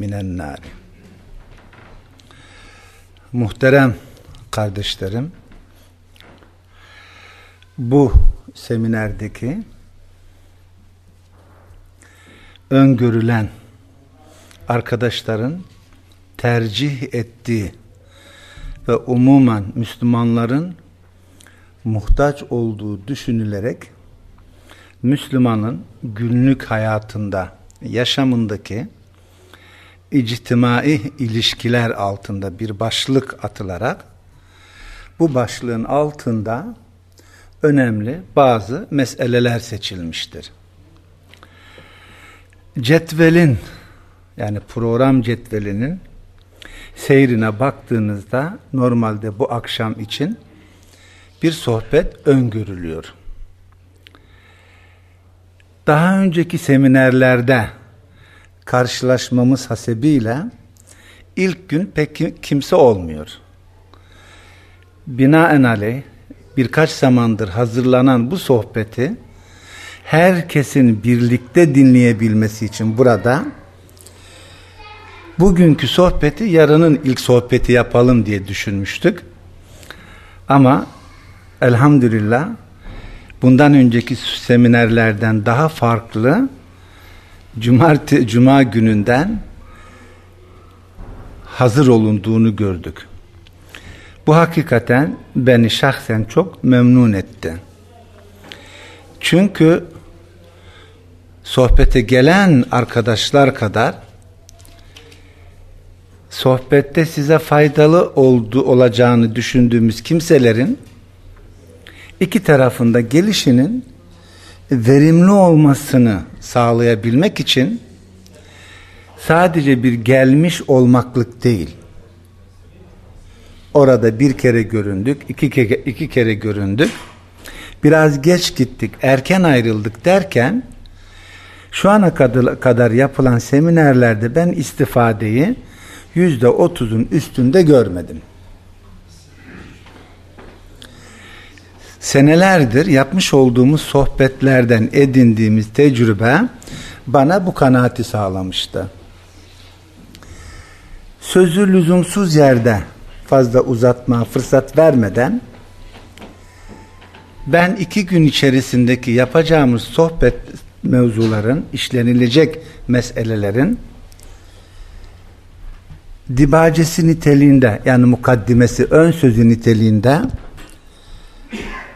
minen nari. Muhterem kardeşlerim, bu seminerdeki öngörülen arkadaşların tercih ettiği ve umumen Müslümanların muhtaç olduğu düşünülerek Müslümanın günlük hayatında, yaşamındaki ictimai ilişkiler altında bir başlık atılarak bu başlığın altında önemli bazı meseleler seçilmiştir. Cetvelin yani program cetvelinin seyrine baktığınızda normalde bu akşam için bir sohbet öngörülüyor. Daha önceki seminerlerde karşılaşmamız hasebiyle ilk gün pek kimse olmuyor. Binaenaleyh birkaç zamandır hazırlanan bu sohbeti herkesin birlikte dinleyebilmesi için burada bugünkü sohbeti yarının ilk sohbeti yapalım diye düşünmüştük. Ama elhamdülillah bundan önceki seminerlerden daha farklı Cumartesi, Cuma gününden hazır olunduğunu gördük. Bu hakikaten beni şahsen çok memnun etti. Çünkü sohbete gelen arkadaşlar kadar sohbette size faydalı oldu olacağını düşündüğümüz kimselerin iki tarafında gelişinin verimli olmasını sağlayabilmek için sadece bir gelmiş olmaklık değil. Orada bir kere göründük, iki kere, iki kere göründük. Biraz geç gittik, erken ayrıldık derken şu ana kadar yapılan seminerlerde ben istifadeyi yüzde otuzun üstünde görmedim. Senelerdir yapmış olduğumuz sohbetlerden edindiğimiz tecrübe bana bu kanaati sağlamıştı. Sözü lüzumsuz yerde fazla uzatma fırsat vermeden ben iki gün içerisindeki yapacağımız sohbet mevzuların, işlenilecek meselelerin dibacesi niteliğinde yani mukaddimesi ön sözü niteliğinde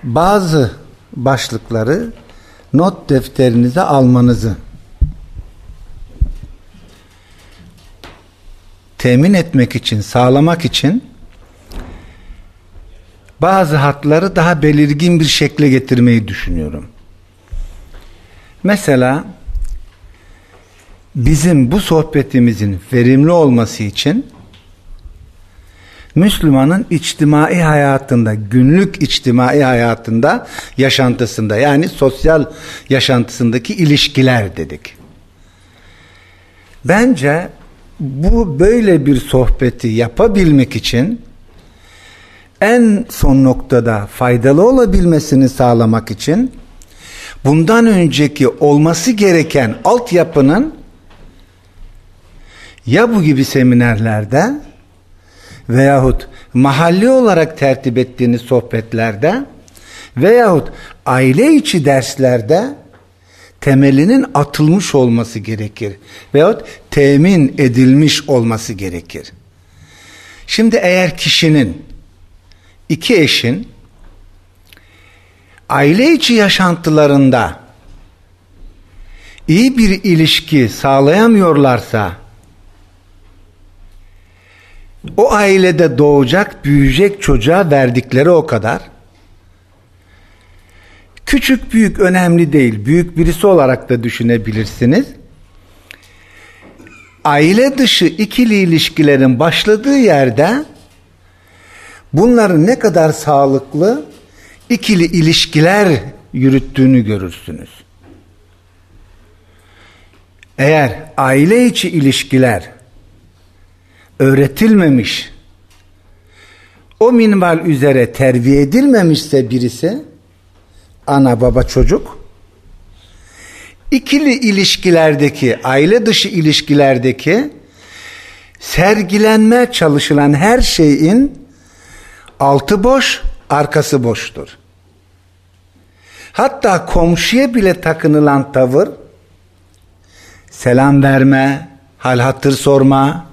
bazı başlıkları not defterinize almanızı temin etmek için, sağlamak için bazı hatları daha belirgin bir şekle getirmeyi düşünüyorum. Mesela bizim bu sohbetimizin verimli olması için Müslümanın içtimai hayatında, günlük içtimai hayatında, yaşantısında yani sosyal yaşantısındaki ilişkiler dedik. Bence bu böyle bir sohbeti yapabilmek için en son noktada faydalı olabilmesini sağlamak için bundan önceki olması gereken altyapının ya bu gibi seminerlerde veyahut mahalli olarak tertip ettiğiniz sohbetlerde veyahut aile içi derslerde temelinin atılmış olması gerekir. Veyahut temin edilmiş olması gerekir. Şimdi eğer kişinin iki eşin aile içi yaşantılarında iyi bir ilişki sağlayamıyorlarsa o ailede doğacak, büyüyecek çocuğa verdikleri o kadar. Küçük büyük önemli değil. Büyük birisi olarak da düşünebilirsiniz. Aile dışı ikili ilişkilerin başladığı yerde bunların ne kadar sağlıklı ikili ilişkiler yürüttüğünü görürsünüz. Eğer aile içi ilişkiler öğretilmemiş, o minval üzere terbiye edilmemişse birisi, ana baba çocuk, ikili ilişkilerdeki, aile dışı ilişkilerdeki sergilenme çalışılan her şeyin altı boş, arkası boştur. Hatta komşuya bile takınılan tavır, selam verme, hal hatır sorma,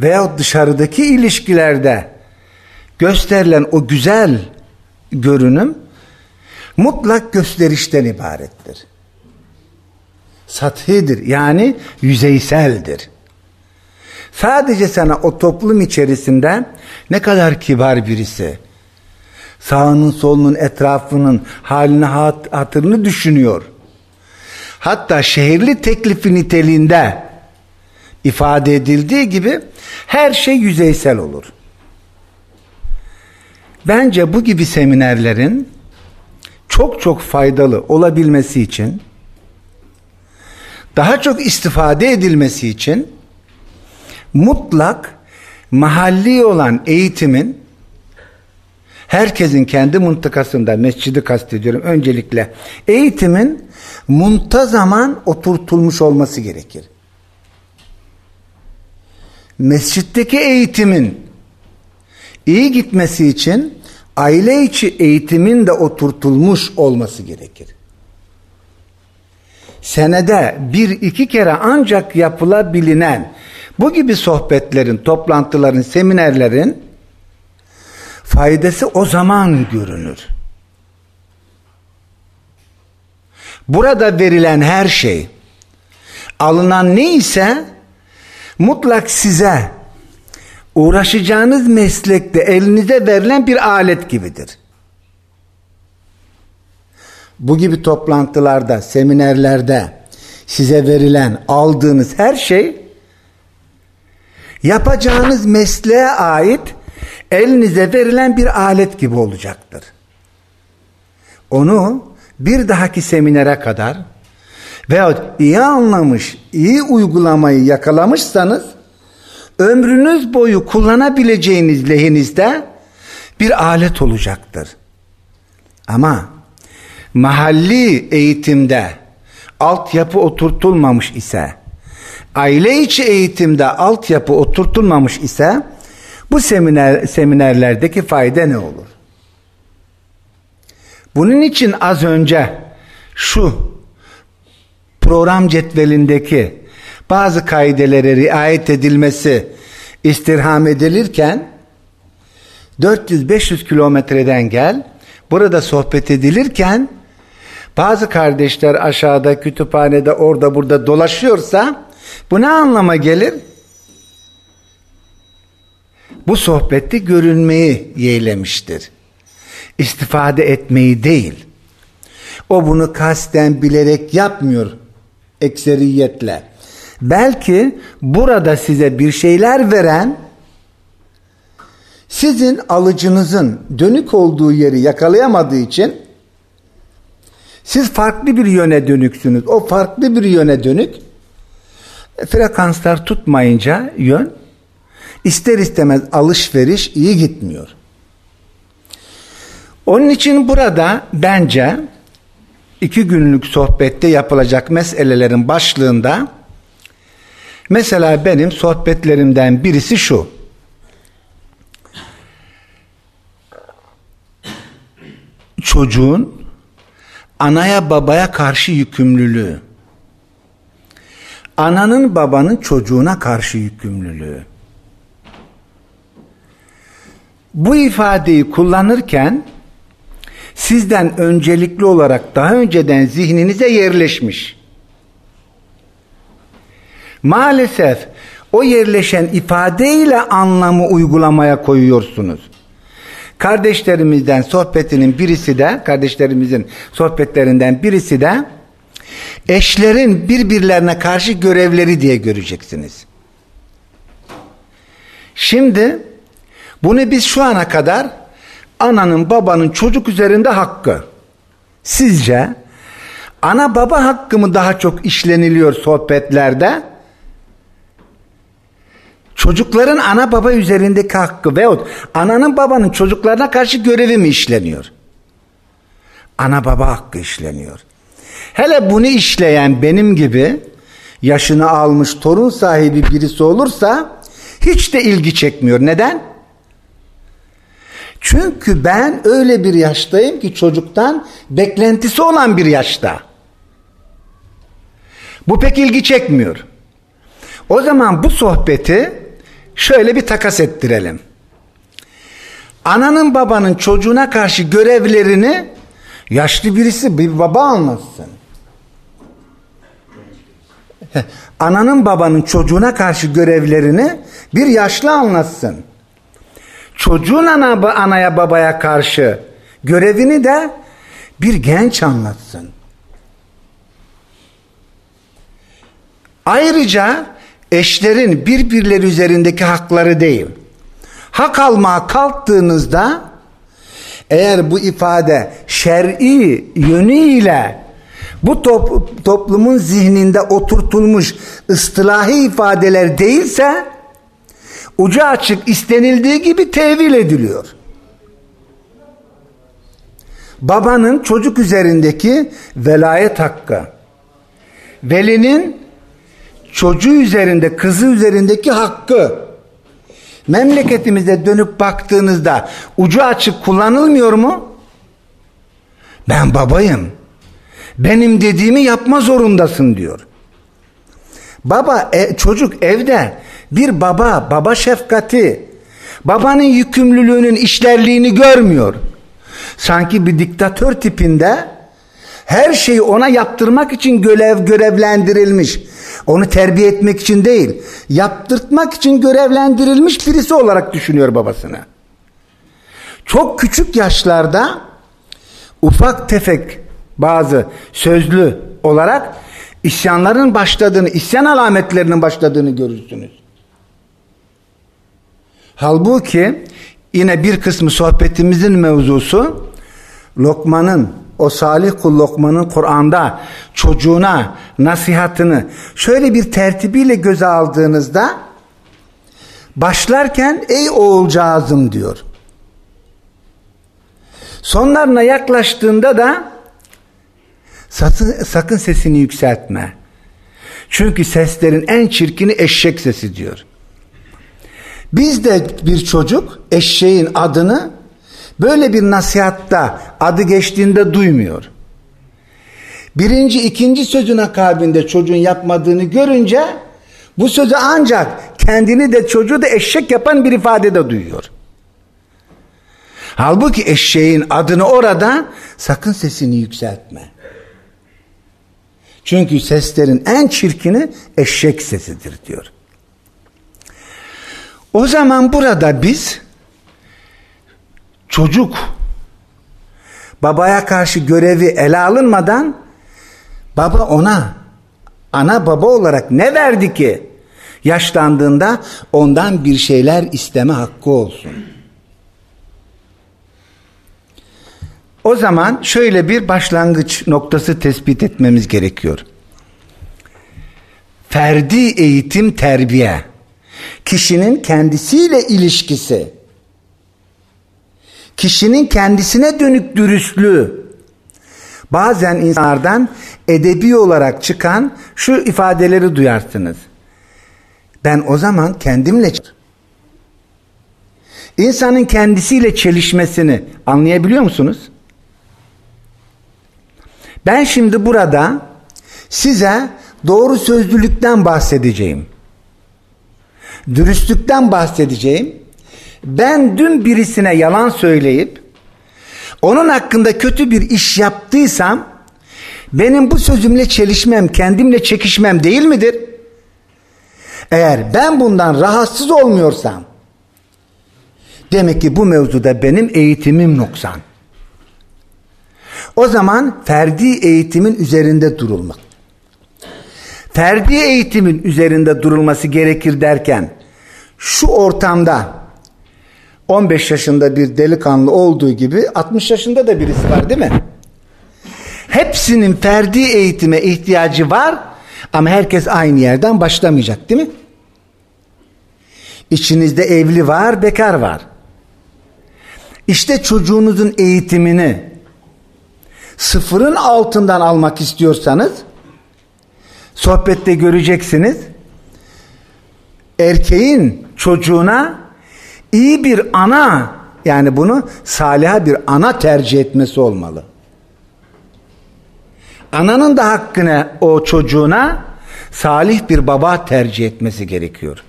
veya dışarıdaki ilişkilerde gösterilen o güzel görünüm mutlak gösterişten ibarettir. Sathidir yani yüzeyseldir. Sadece sana o toplum içerisinde ne kadar kibar birisi, sağının solunun etrafının halini hatırını düşünüyor. Hatta şehirli teklifi niteliğinde ifade edildiği gibi her şey yüzeysel olur. Bence bu gibi seminerlerin çok çok faydalı olabilmesi için daha çok istifade edilmesi için mutlak mahalli olan eğitimin herkesin kendi mıntıkasında mescidi kastediyorum öncelikle eğitimin muntazaman oturtulmuş olması gerekir mescitteki eğitimin iyi gitmesi için aile içi eğitimin de oturtulmuş olması gerekir. Senede bir iki kere ancak yapılabilinen bu gibi sohbetlerin, toplantıların, seminerlerin faydası o zaman görünür. Burada verilen her şey, alınan ne ise mutlak size uğraşacağınız meslekte elinize verilen bir alet gibidir. Bu gibi toplantılarda, seminerlerde size verilen, aldığınız her şey yapacağınız mesleğe ait elinize verilen bir alet gibi olacaktır. Onu bir dahaki seminere kadar veyahut iyi anlamış, iyi uygulamayı yakalamışsanız ömrünüz boyu kullanabileceğiniz lehinizde bir alet olacaktır. Ama mahalli eğitimde altyapı oturtulmamış ise aile içi eğitimde altyapı oturtulmamış ise bu seminer, seminerlerdeki fayda ne olur? Bunun için az önce şu program cetvelindeki bazı kaidelere riayet edilmesi istirham edilirken 400-500 kilometreden gel burada sohbet edilirken bazı kardeşler aşağıda kütüphanede orada burada dolaşıyorsa bu ne anlama gelir? Bu sohbette görünmeyi yeğlemiştir. İstifade etmeyi değil. O bunu kasten bilerek yapmıyor ekseriyetle. Belki burada size bir şeyler veren sizin alıcınızın dönük olduğu yeri yakalayamadığı için siz farklı bir yöne dönüksünüz. O farklı bir yöne dönük frekanslar tutmayınca yön ister istemez alışveriş iyi gitmiyor. Onun için burada bence iki günlük sohbette yapılacak meselelerin başlığında mesela benim sohbetlerimden birisi şu. Çocuğun anaya babaya karşı yükümlülüğü. Ananın babanın çocuğuna karşı yükümlülüğü. Bu ifadeyi kullanırken sizden öncelikli olarak daha önceden zihninize yerleşmiş. Maalesef o yerleşen ifadeyle anlamı uygulamaya koyuyorsunuz. Kardeşlerimizden sohbetinin birisi de, kardeşlerimizin sohbetlerinden birisi de eşlerin birbirlerine karşı görevleri diye göreceksiniz. Şimdi bunu biz şu ana kadar ananın babanın çocuk üzerinde hakkı. Sizce ana baba hakkı mı daha çok işleniliyor sohbetlerde? Çocukların ana baba üzerindeki hakkı veyahut ananın babanın çocuklarına karşı görevi mi işleniyor? Ana baba hakkı işleniyor. Hele bunu işleyen benim gibi yaşını almış torun sahibi birisi olursa hiç de ilgi çekmiyor. Neden? Çünkü ben öyle bir yaştayım ki çocuktan beklentisi olan bir yaşta. Bu pek ilgi çekmiyor. O zaman bu sohbeti şöyle bir takas ettirelim. Ananın babanın çocuğuna karşı görevlerini yaşlı birisi bir baba anlatsın. Ananın babanın çocuğuna karşı görevlerini bir yaşlı anlatsın. Çocuğun ana, anaya babaya karşı görevini de bir genç anlatsın. Ayrıca eşlerin birbirleri üzerindeki hakları değil. Hak almaya kalktığınızda eğer bu ifade şer'i yönüyle bu top, toplumun zihninde oturtulmuş ıstılahi ifadeler değilse ucu açık istenildiği gibi tevil ediliyor. Babanın çocuk üzerindeki velayet hakkı, velinin çocuğu üzerinde, kızı üzerindeki hakkı, memleketimize dönüp baktığınızda ucu açık kullanılmıyor mu? Ben babayım. Benim dediğimi yapma zorundasın diyor. Baba e, çocuk evde bir baba, baba şefkati, babanın yükümlülüğünün işlerliğini görmüyor. Sanki bir diktatör tipinde her şeyi ona yaptırmak için görev görevlendirilmiş. Onu terbiye etmek için değil, yaptırtmak için görevlendirilmiş birisi olarak düşünüyor babasını. Çok küçük yaşlarda ufak tefek bazı sözlü olarak isyanların başladığını, isyan alametlerinin başladığını görürsünüz. Halbuki yine bir kısmı sohbetimizin mevzusu Lokman'ın o salih kul Lokman'ın Kur'an'da çocuğuna nasihatını şöyle bir tertibiyle göze aldığınızda başlarken ey oğulcağızım diyor. Sonlarına yaklaştığında da sakın, sesini yükseltme. Çünkü seslerin en çirkini eşek sesi diyor. Biz de bir çocuk eşeğin adını böyle bir nasihatta adı geçtiğinde duymuyor. Birinci, ikinci sözün akabinde çocuğun yapmadığını görünce bu sözü ancak kendini de çocuğu da eşek yapan bir ifadede duyuyor. Halbuki eşeğin adını orada sakın sesini yükseltme. Çünkü seslerin en çirkini eşek sesidir diyor. O zaman burada biz çocuk babaya karşı görevi ele alınmadan baba ona ana baba olarak ne verdi ki yaşlandığında ondan bir şeyler isteme hakkı olsun. O zaman şöyle bir başlangıç noktası tespit etmemiz gerekiyor. Ferdi eğitim terbiye, kişinin kendisiyle ilişkisi, kişinin kendisine dönük dürüstlüğü, bazen insanlardan edebi olarak çıkan şu ifadeleri duyarsınız. Ben o zaman kendimle İnsanın kendisiyle çelişmesini anlayabiliyor musunuz? Ben şimdi burada size doğru sözlülükten bahsedeceğim. Dürüstlükten bahsedeceğim. Ben dün birisine yalan söyleyip onun hakkında kötü bir iş yaptıysam benim bu sözümle çelişmem, kendimle çekişmem değil midir? Eğer ben bundan rahatsız olmuyorsam demek ki bu mevzuda benim eğitimim noksan. O zaman ferdi eğitimin üzerinde durulmak. Ferdi eğitimin üzerinde durulması gerekir derken şu ortamda 15 yaşında bir delikanlı olduğu gibi 60 yaşında da birisi var değil mi? Hepsinin ferdi eğitime ihtiyacı var ama herkes aynı yerden başlamayacak değil mi? İçinizde evli var, bekar var. İşte çocuğunuzun eğitimini sıfırın altından almak istiyorsanız sohbette göreceksiniz. Erkeğin çocuğuna iyi bir ana yani bunu saliha bir ana tercih etmesi olmalı. Ananın da hakkını o çocuğuna salih bir baba tercih etmesi gerekiyor.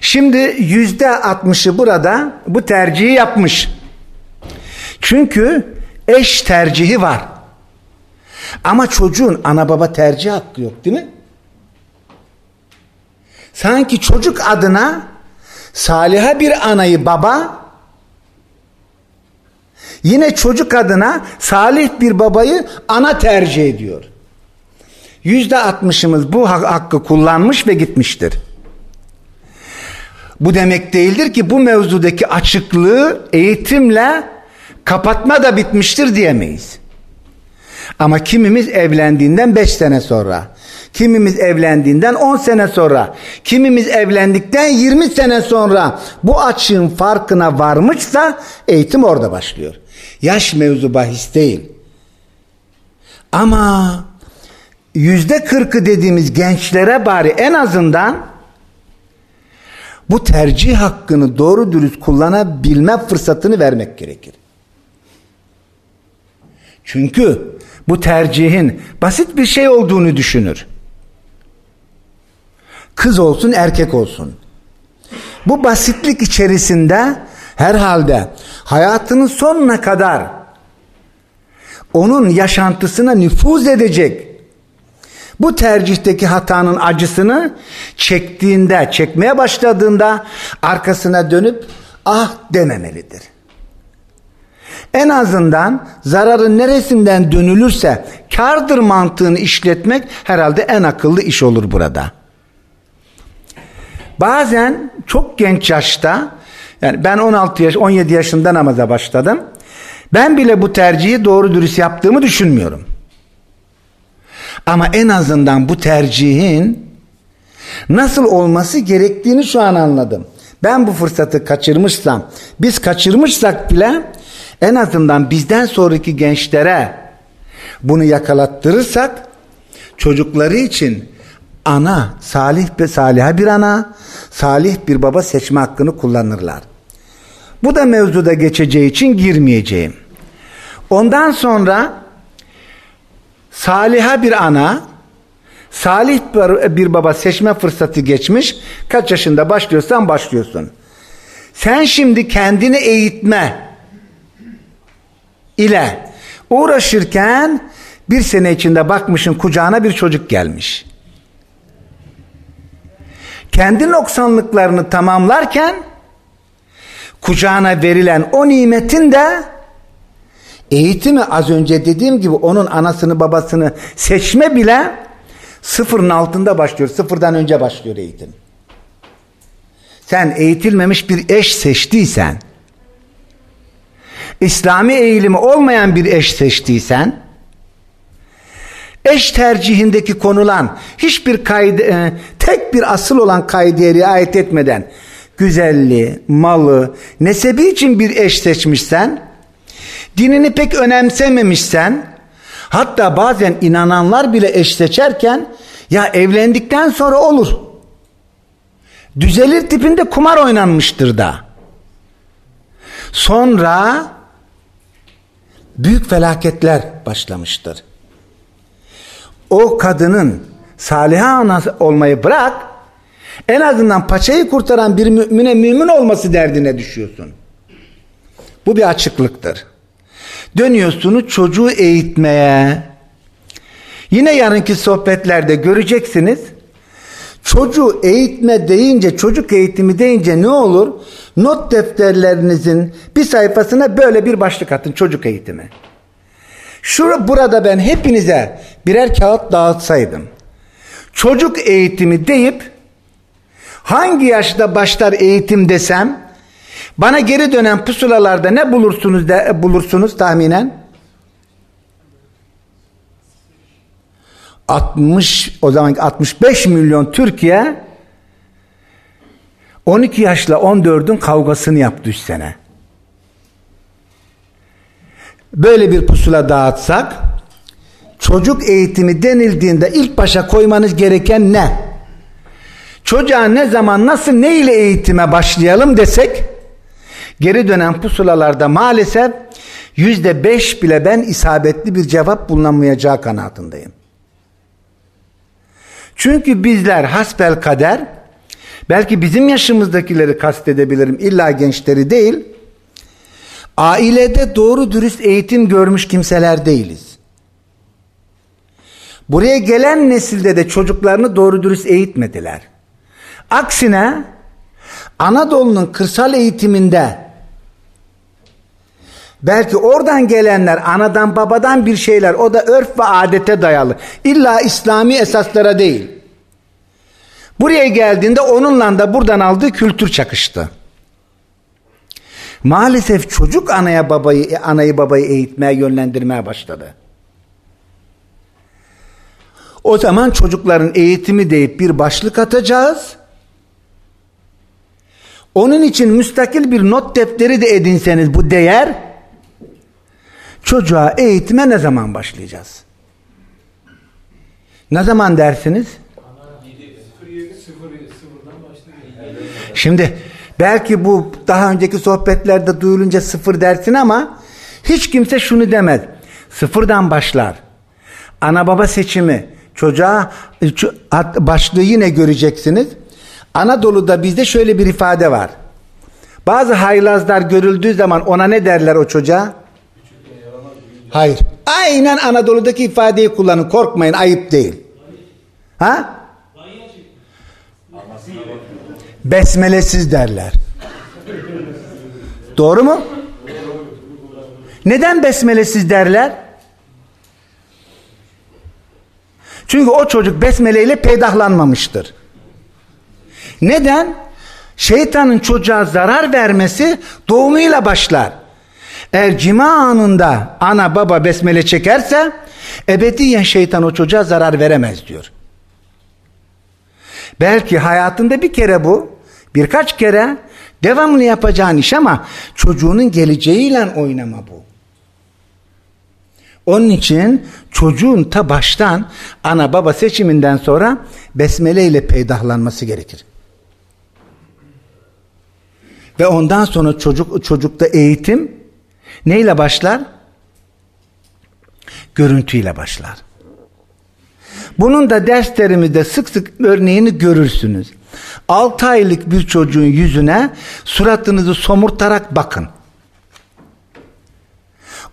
Şimdi yüzde altmışı burada bu tercihi yapmış. Çünkü eş tercihi var. Ama çocuğun ana baba tercih hakkı yok değil mi? Sanki çocuk adına saliha bir anayı baba yine çocuk adına salih bir babayı ana tercih ediyor. Yüzde altmışımız bu hakkı kullanmış ve gitmiştir. Bu demek değildir ki bu mevzudaki açıklığı eğitimle kapatma da bitmiştir diyemeyiz. Ama kimimiz evlendiğinden 5 sene sonra, kimimiz evlendiğinden 10 sene sonra, kimimiz evlendikten 20 sene sonra bu açığın farkına varmışsa eğitim orada başlıyor. Yaş mevzu bahis değil. Ama yüzde kırkı dediğimiz gençlere bari en azından bu tercih hakkını doğru dürüst kullanabilme fırsatını vermek gerekir. Çünkü bu tercihin basit bir şey olduğunu düşünür. Kız olsun erkek olsun. Bu basitlik içerisinde herhalde hayatının sonuna kadar onun yaşantısına nüfuz edecek bu tercihteki hatanın acısını çektiğinde, çekmeye başladığında arkasına dönüp ah dememelidir. En azından zararın neresinden dönülürse kardır mantığını işletmek herhalde en akıllı iş olur burada. Bazen çok genç yaşta yani ben 16 yaş 17 yaşında namaza başladım. Ben bile bu tercihi doğru dürüst yaptığımı düşünmüyorum. Ama en azından bu tercihin nasıl olması gerektiğini şu an anladım. Ben bu fırsatı kaçırmışsam, biz kaçırmışsak bile en azından bizden sonraki gençlere bunu yakalattırırsak çocukları için ana, salih ve saliha bir ana, salih bir baba seçme hakkını kullanırlar. Bu da mevzuda geçeceği için girmeyeceğim. Ondan sonra saliha bir ana, salih bir baba seçme fırsatı geçmiş. Kaç yaşında başlıyorsan başlıyorsun. Sen şimdi kendini eğitme ile uğraşırken bir sene içinde bakmışın kucağına bir çocuk gelmiş. Kendi noksanlıklarını tamamlarken kucağına verilen o nimetin de eğitimi az önce dediğim gibi onun anasını babasını seçme bile sıfırın altında başlıyor. Sıfırdan önce başlıyor eğitim. Sen eğitilmemiş bir eş seçtiysen İslami eğilimi olmayan bir eş seçtiysen eş tercihindeki konulan hiçbir kaydı, e, tek bir asıl olan kaideye riayet etmeden güzelliği, malı, nesebi için bir eş seçmişsen dinini pek önemsememişsen hatta bazen inananlar bile eş seçerken ya evlendikten sonra olur. Düzelir tipinde kumar oynanmıştır da. Sonra büyük felaketler başlamıştır. O kadının saliha ana olmayı bırak en azından paçayı kurtaran bir mümine mümin olması derdine düşüyorsun. Bu bir açıklıktır. Dönüyorsunuz çocuğu eğitmeye. Yine yarınki sohbetlerde göreceksiniz. Çocuğu eğitme deyince, çocuk eğitimi deyince ne olur? Not defterlerinizin bir sayfasına böyle bir başlık atın çocuk eğitimi. Şurada burada ben hepinize birer kağıt dağıtsaydım. Çocuk eğitimi deyip hangi yaşta başlar eğitim desem bana geri dönen pusulalarda ne bulursunuz de, bulursunuz tahminen? 60 o zaman 65 milyon Türkiye 12 yaşla 14'ün kavgasını yaptı 3 sene. Böyle bir pusula dağıtsak çocuk eğitimi denildiğinde ilk başa koymanız gereken ne? Çocuğa ne zaman nasıl ne ile eğitime başlayalım desek geri dönen pusulalarda maalesef yüzde beş bile ben isabetli bir cevap bulunamayacağı kanaatindeyim. Çünkü bizler hasbel kader belki bizim yaşımızdakileri kastedebilirim illa gençleri değil ailede doğru dürüst eğitim görmüş kimseler değiliz. Buraya gelen nesilde de çocuklarını doğru dürüst eğitmediler. Aksine Anadolu'nun kırsal eğitiminde belki oradan gelenler anadan babadan bir şeyler o da örf ve adete dayalı. İlla İslami esaslara değil. Buraya geldiğinde onunla da buradan aldığı kültür çakıştı. Maalesef çocuk anaya babayı anayı babayı eğitmeye yönlendirmeye başladı. O zaman çocukların eğitimi deyip bir başlık atacağız. Onun için müstakil bir not defteri de edinseniz bu değer çocuğa eğitime ne zaman başlayacağız? Ne zaman dersiniz? Şimdi belki bu daha önceki sohbetlerde duyulunca sıfır dersin ama hiç kimse şunu demez. Sıfırdan başlar. Ana baba seçimi çocuğa başlığı yine göreceksiniz. Anadolu'da bizde şöyle bir ifade var. Bazı haylazlar görüldüğü zaman ona ne derler o çocuğa? Hayır. Aynen Anadolu'daki ifadeyi kullanın. Korkmayın ayıp değil. Ha? Besmelesiz derler. Doğru mu? Neden besmelesiz derler? Çünkü o çocuk besmeleyle peydahlanmamıştır. Neden? Şeytanın çocuğa zarar vermesi doğumuyla başlar. Eğer cima anında ana baba besmele çekerse ebediyen şeytan o çocuğa zarar veremez diyor. Belki hayatında bir kere bu, birkaç kere devamlı yapacağın iş ama çocuğunun geleceğiyle oynama bu. Onun için çocuğun ta baştan ana baba seçiminden sonra besmele ile peydahlanması gerekir. Ve ondan sonra çocuk çocukta eğitim neyle başlar? Görüntüyle başlar. Bunun da derslerimizde sık sık örneğini görürsünüz. 6 aylık bir çocuğun yüzüne suratınızı somurtarak bakın.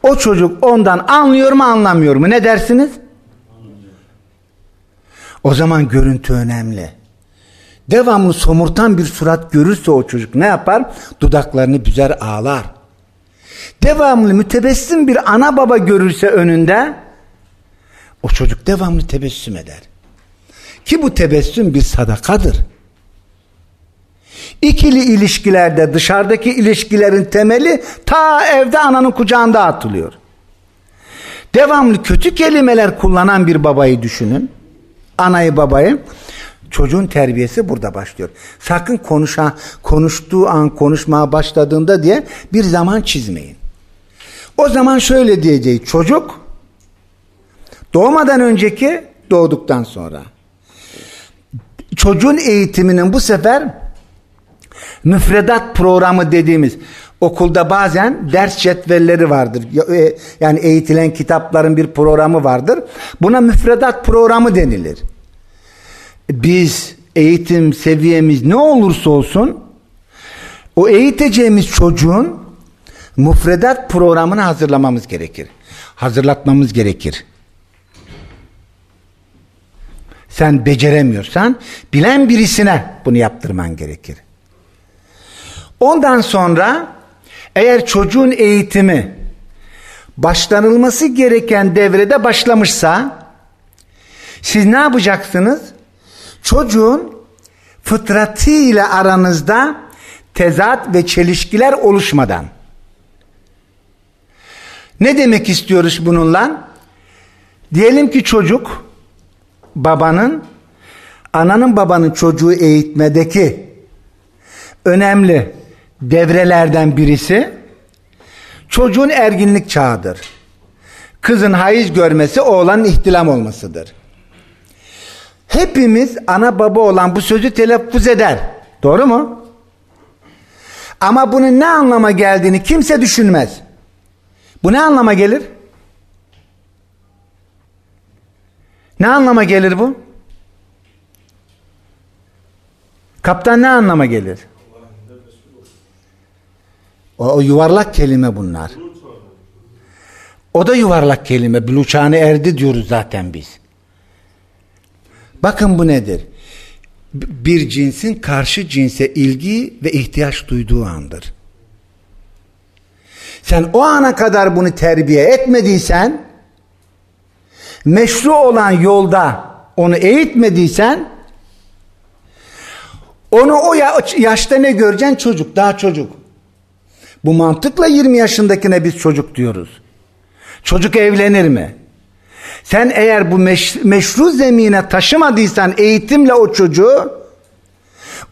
O çocuk ondan anlıyor mu anlamıyor mu? Ne dersiniz? O zaman görüntü önemli. Devamlı somurtan bir surat görürse o çocuk ne yapar? Dudaklarını büzer ağlar. Devamlı mütebessim bir ana baba görürse önünde o çocuk devamlı tebessüm eder. Ki bu tebessüm bir sadakadır. İkili ilişkilerde dışarıdaki ilişkilerin temeli ta evde ananın kucağında atılıyor. Devamlı kötü kelimeler kullanan bir babayı düşünün. Anayı babayı. Çocuğun terbiyesi burada başlıyor. Sakın konuşa, konuştuğu an konuşmaya başladığında diye bir zaman çizmeyin. O zaman şöyle diyeceği çocuk doğmadan önceki doğduktan sonra çocuğun eğitiminin bu sefer müfredat programı dediğimiz okulda bazen ders cetvelleri vardır. E, yani eğitilen kitapların bir programı vardır. Buna müfredat programı denilir. Biz eğitim seviyemiz ne olursa olsun o eğiteceğimiz çocuğun müfredat programını hazırlamamız gerekir. Hazırlatmamız gerekir. Sen beceremiyorsan bilen birisine bunu yaptırman gerekir. Ondan sonra eğer çocuğun eğitimi başlanılması gereken devrede başlamışsa siz ne yapacaksınız? Çocuğun fıtratı ile aranızda tezat ve çelişkiler oluşmadan. Ne demek istiyoruz bununla? Diyelim ki çocuk babanın ananın babanın çocuğu eğitmedeki önemli devrelerden birisi çocuğun erginlik çağıdır. Kızın hayız görmesi oğlanın ihtilam olmasıdır. Hepimiz ana baba olan bu sözü telaffuz eder. Doğru mu? Ama bunun ne anlama geldiğini kimse düşünmez. Bu ne anlama gelir? Ne anlama gelir bu? Kaptan ne anlama gelir? O, o yuvarlak kelime bunlar. O da yuvarlak kelime. Buluçağını erdi diyoruz zaten biz. Bakın bu nedir? Bir cinsin karşı cinse ilgi ve ihtiyaç duyduğu andır. Sen o ana kadar bunu terbiye etmediysen, meşru olan yolda onu eğitmediysen, onu o yaşta ne göreceksin? Çocuk, daha çocuk. Bu mantıkla 20 yaşındakine biz çocuk diyoruz. Çocuk evlenir mi? Sen eğer bu meş meşru zemine taşımadıysan eğitimle o çocuğu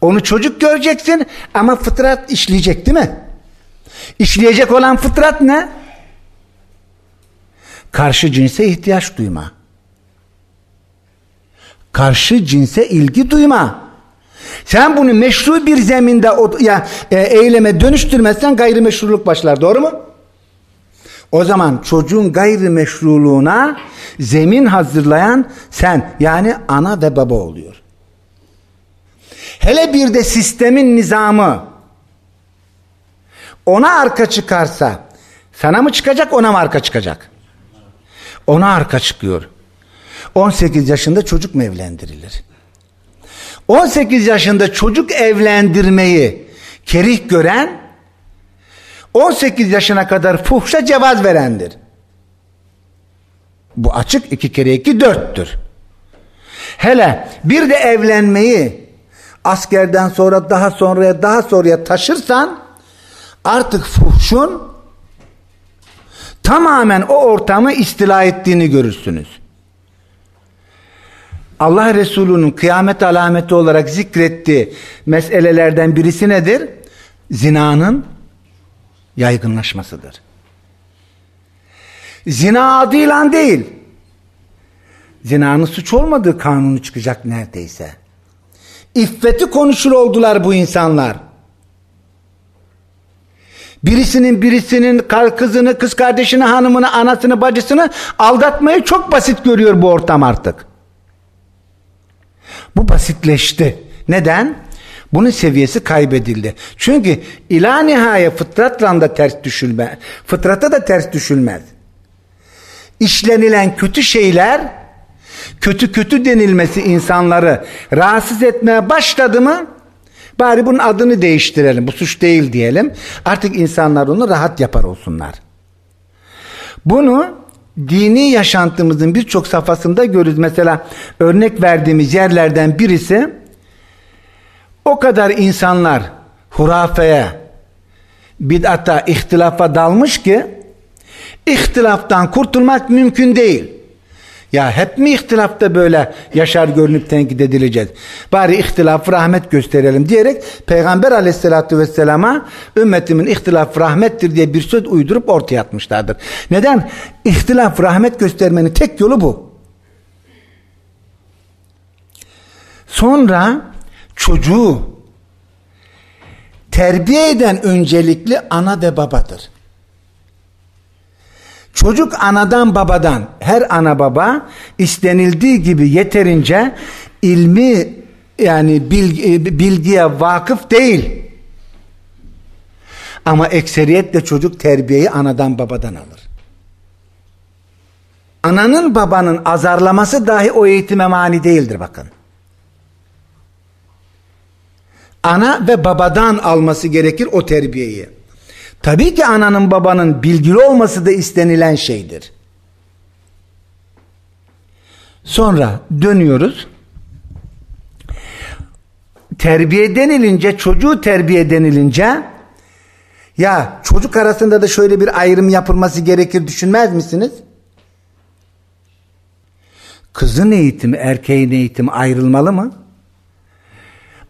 onu çocuk göreceksin ama fıtrat işleyecek değil mi? İşleyecek olan fıtrat ne? Karşı cinse ihtiyaç duyma. Karşı cinse ilgi duyma. Sen bunu meşru bir zeminde ya, e, eyleme dönüştürmezsen gayrimeşruluk başlar. Doğru mu? O zaman çocuğun gayrimeşruluğuna zemin hazırlayan sen yani ana ve baba oluyor. Hele bir de sistemin nizamı ona arka çıkarsa sana mı çıkacak ona mı arka çıkacak? Ona arka çıkıyor. 18 yaşında çocuk mu evlendirilir? 18 yaşında çocuk evlendirmeyi kerih gören 18 yaşına kadar fuhşa cevaz verendir. Bu açık iki kere iki dörttür. Hele bir de evlenmeyi askerden sonra daha sonraya daha sonraya taşırsan artık fuhşun tamamen o ortamı istila ettiğini görürsünüz. Allah Resulü'nün kıyamet alameti olarak zikrettiği meselelerden birisi nedir? Zinanın yaygınlaşmasıdır. Zina adıyla değil. Zinanın suç olmadığı kanunu çıkacak neredeyse. İffeti konuşur oldular bu insanlar. Birisinin birisinin kızını, kız kardeşini, hanımını, anasını, bacısını aldatmayı çok basit görüyor bu ortam artık. Bu basitleşti. Neden? Bunun seviyesi kaybedildi. Çünkü ila nihaye fıtratla da ters düşülme, fıtrata da ters düşülmez. İşlenilen kötü şeyler, kötü kötü denilmesi insanları rahatsız etmeye başladı mı, bari bunun adını değiştirelim, bu suç değil diyelim. Artık insanlar onu rahat yapar olsunlar. Bunu dini yaşantımızın birçok safhasında görürüz. Mesela örnek verdiğimiz yerlerden birisi o kadar insanlar hurafeye, bid'ata, ihtilafa dalmış ki ihtilaftan kurtulmak mümkün değil. Ya hep mi ihtilafta böyle yaşar görünüp tenkit edileceğiz? Bari ihtilaf rahmet gösterelim diyerek Peygamber aleyhissalatü vesselama ümmetimin ihtilaf rahmettir diye bir söz uydurup ortaya atmışlardır. Neden? İhtilaf rahmet göstermenin tek yolu bu. Sonra çocuğu terbiye eden öncelikli ana ve babadır. Çocuk anadan babadan her ana baba istenildiği gibi yeterince ilmi yani bilgi, bilgiye vakıf değil. Ama ekseriyetle çocuk terbiyeyi anadan babadan alır. Ananın babanın azarlaması dahi o eğitime mani değildir bakın. Ana ve babadan alması gerekir o terbiyeyi. Tabii ki ananın babanın bilgili olması da istenilen şeydir. Sonra dönüyoruz. Terbiye denilince, çocuğu terbiye denilince ya çocuk arasında da şöyle bir ayrım yapılması gerekir düşünmez misiniz? Kızın eğitimi, erkeğin eğitimi ayrılmalı mı?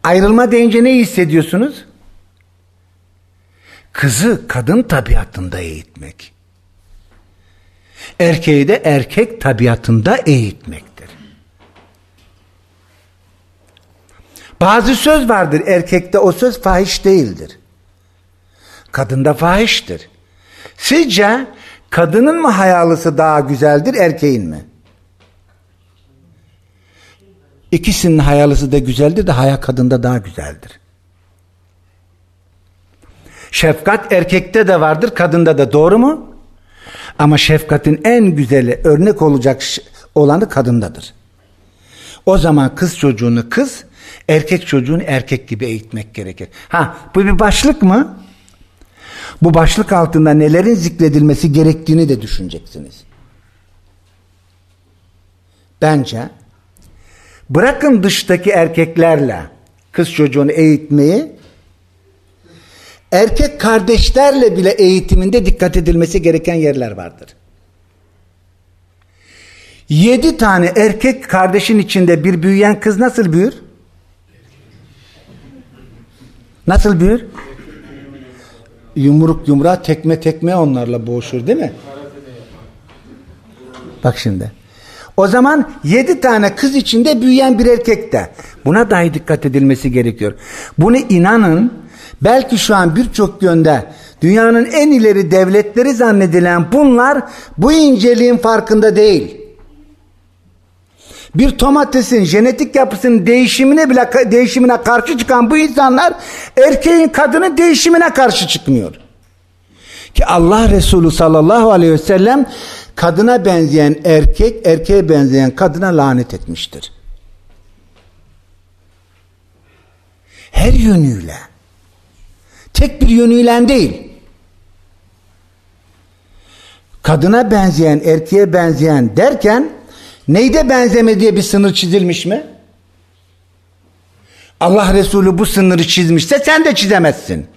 Ayrılma deyince ne hissediyorsunuz? Kızı kadın tabiatında eğitmek. Erkeği de erkek tabiatında eğitmektir. Bazı söz vardır erkekte o söz fahiş değildir. Kadında fahiştir. Sizce kadının mı hayalısı daha güzeldir erkeğin mi? İkisinin hayalısı da güzeldir de haya kadında daha güzeldir. Şefkat erkekte de vardır kadında da doğru mu? Ama şefkatin en güzeli örnek olacak olanı kadındadır. O zaman kız çocuğunu kız, erkek çocuğunu erkek gibi eğitmek gerekir. Ha bu bir başlık mı? Bu başlık altında nelerin zikredilmesi gerektiğini de düşüneceksiniz. Bence bırakın dıştaki erkeklerle kız çocuğunu eğitmeyi erkek kardeşlerle bile eğitiminde dikkat edilmesi gereken yerler vardır. Yedi tane erkek kardeşin içinde bir büyüyen kız nasıl büyür? Nasıl büyür? Yumruk yumruğa tekme tekme onlarla boğuşur değil mi? Bak şimdi. O zaman yedi tane kız içinde büyüyen bir erkek de. Buna dahi dikkat edilmesi gerekiyor. Bunu inanın belki şu an birçok yönde dünyanın en ileri devletleri zannedilen bunlar bu inceliğin farkında değil. Bir domatesin genetik yapısının değişimine bile değişimine karşı çıkan bu insanlar erkeğin kadının değişimine karşı çıkmıyor. Ki Allah Resulü sallallahu aleyhi ve sellem kadına benzeyen erkek erkeğe benzeyen kadına lanet etmiştir. Her yönüyle. Tek bir yönüyle değil. Kadına benzeyen erkeğe benzeyen derken neyde benzeme diye bir sınır çizilmiş mi? Allah Resulü bu sınırı çizmişse sen de çizemezsin.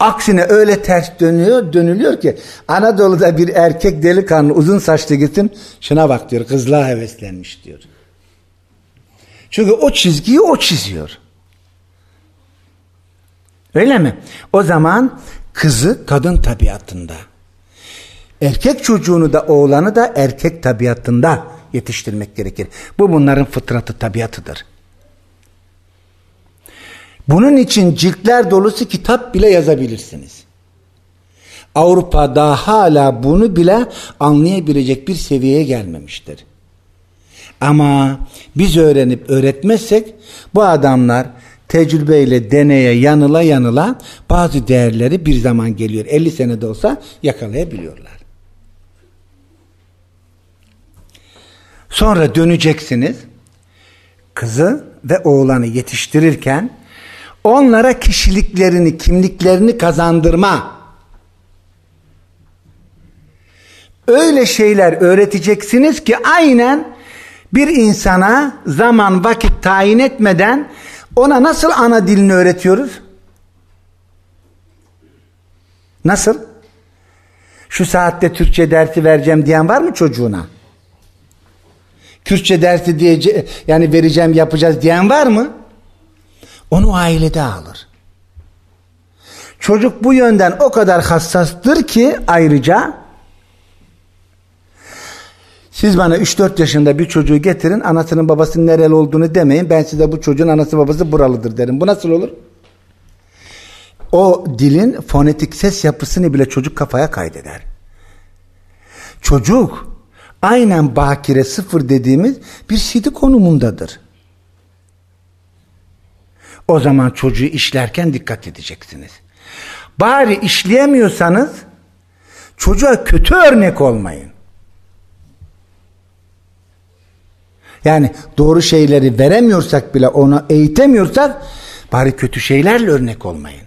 Aksine öyle ters dönüyor, dönülüyor ki Anadolu'da bir erkek delikanlı uzun saçlı gitsin şuna bak diyor kızlığa heveslenmiş diyor. Çünkü o çizgiyi o çiziyor. Öyle mi? O zaman kızı kadın tabiatında. Erkek çocuğunu da oğlanı da erkek tabiatında yetiştirmek gerekir. Bu bunların fıtratı tabiatıdır. Bunun için ciltler dolusu kitap bile yazabilirsiniz. Avrupa daha hala bunu bile anlayabilecek bir seviyeye gelmemiştir. Ama biz öğrenip öğretmezsek bu adamlar tecrübeyle deneye yanıla yanıla bazı değerleri bir zaman geliyor. 50 senede olsa yakalayabiliyorlar. Sonra döneceksiniz. Kızı ve oğlanı yetiştirirken onlara kişiliklerini, kimliklerini kazandırma. Öyle şeyler öğreteceksiniz ki aynen bir insana zaman vakit tayin etmeden ona nasıl ana dilini öğretiyoruz? Nasıl? Şu saatte Türkçe dersi vereceğim diyen var mı çocuğuna? Kürtçe dersi diye yani vereceğim yapacağız diyen var mı? Onu ailede alır. Çocuk bu yönden o kadar hassastır ki ayrıca Siz bana 3-4 yaşında bir çocuğu getirin anasının babasının nereli olduğunu demeyin. Ben size bu çocuğun anası babası buralıdır derim. Bu nasıl olur? O dilin fonetik ses yapısını bile çocuk kafaya kaydeder. Çocuk aynen bakire sıfır dediğimiz bir sidi konumundadır. O zaman çocuğu işlerken dikkat edeceksiniz. Bari işleyemiyorsanız çocuğa kötü örnek olmayın. Yani doğru şeyleri veremiyorsak bile ona eğitemiyorsak bari kötü şeylerle örnek olmayın.